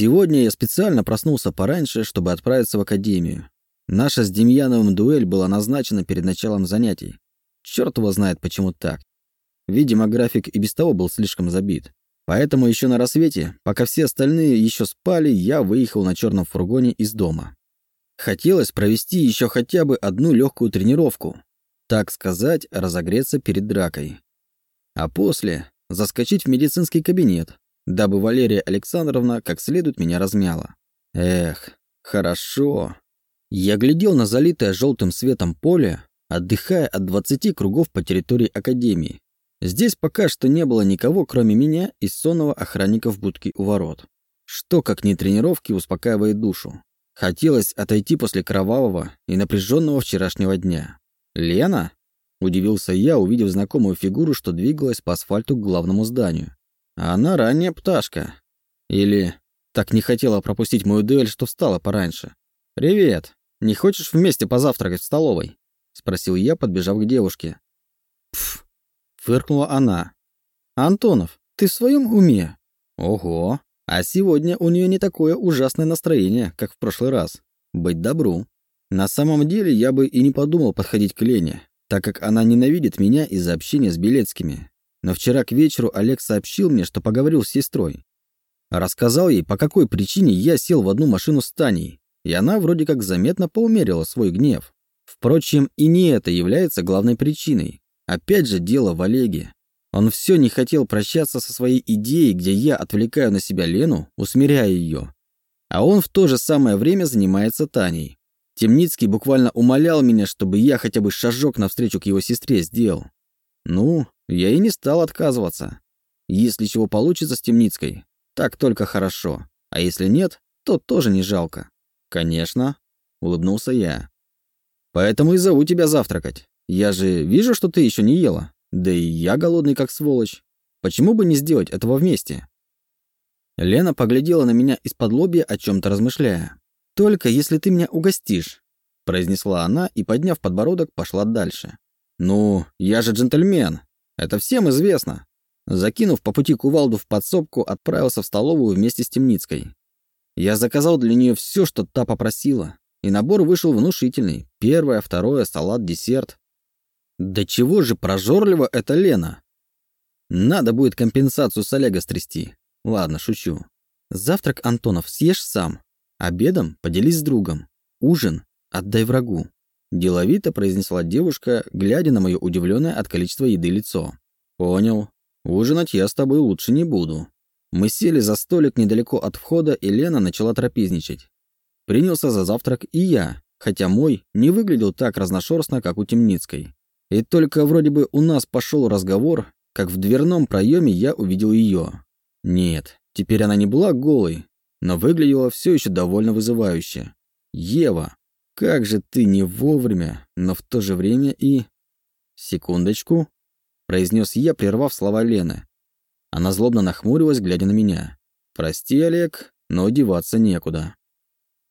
Сегодня я специально проснулся пораньше, чтобы отправиться в академию. Наша с Демьяновым дуэль была назначена перед началом занятий. Черт его знает, почему так. Видимо, график и без того был слишком забит. Поэтому еще на рассвете, пока все остальные еще спали, я выехал на черном фургоне из дома. Хотелось провести еще хотя бы одну легкую тренировку. Так сказать, разогреться перед дракой. А после заскочить в медицинский кабинет, дабы Валерия Александровна как следует меня размяла. Эх, хорошо. Я глядел на залитое желтым светом поле, отдыхая от 20 кругов по территории Академии. Здесь пока что не было никого, кроме меня и сонного охранника в будке у ворот. Что, как не тренировки, успокаивает душу. Хотелось отойти после кровавого и напряженного вчерашнего дня. «Лена?» – удивился я, увидев знакомую фигуру, что двигалась по асфальту к главному зданию. А она ранняя пташка. Или так не хотела пропустить мою дуэль, что встала пораньше. «Привет. Не хочешь вместе позавтракать в столовой?» – спросил я, подбежав к девушке. «Пф!» – фыркнула она. «Антонов, ты в своем уме?» «Ого! А сегодня у нее не такое ужасное настроение, как в прошлый раз. Быть добру. На самом деле я бы и не подумал подходить к Лене, так как она ненавидит меня из-за общения с Белецкими. Но вчера к вечеру Олег сообщил мне, что поговорил с сестрой. Рассказал ей, по какой причине я сел в одну машину с Таней, и она вроде как заметно поумерила свой гнев. Впрочем, и не это является главной причиной. Опять же дело в Олеге. Он все не хотел прощаться со своей идеей, где я отвлекаю на себя Лену, усмиряя ее. А он в то же самое время занимается Таней. Темницкий буквально умолял меня, чтобы я хотя бы шажок навстречу к его сестре сделал. Ну, я и не стал отказываться. Если чего получится с Темницкой, так только хорошо. А если нет, то тоже не жалко. Конечно, улыбнулся я. Поэтому и зову тебя завтракать. Я же вижу, что ты еще не ела. Да и я голодный как сволочь. Почему бы не сделать этого вместе? Лена поглядела на меня из-под лобья, о чем-то размышляя. «Только если ты меня угостишь», — произнесла она и, подняв подбородок, пошла дальше. «Ну, я же джентльмен. Это всем известно». Закинув по пути кувалду в подсобку, отправился в столовую вместе с Темницкой. Я заказал для нее все, что та попросила, и набор вышел внушительный. Первое, второе, салат, десерт. Да чего же прожорлива эта Лена? Надо будет компенсацию с Олега стрясти. Ладно, шучу. Завтрак, Антонов, съешь сам. Обедом поделись с другом. Ужин отдай врагу. Деловито произнесла девушка, глядя на мое удивленное от количества еды лицо. Понял. Ужинать я с тобой лучше не буду. Мы сели за столик недалеко от входа, и Лена начала трапезничать. Принялся за завтрак и я, хотя мой не выглядел так разношерстно, как у Темницкой. И только вроде бы у нас пошел разговор, как в дверном проеме я увидел ее. Нет, теперь она не была голой, но выглядела все еще довольно вызывающе. Ева, как же ты не вовремя, но в то же время и... Секундочку, произнес я, прервав слова Лены. Она злобно нахмурилась, глядя на меня. Прости, Олег, но одеваться некуда.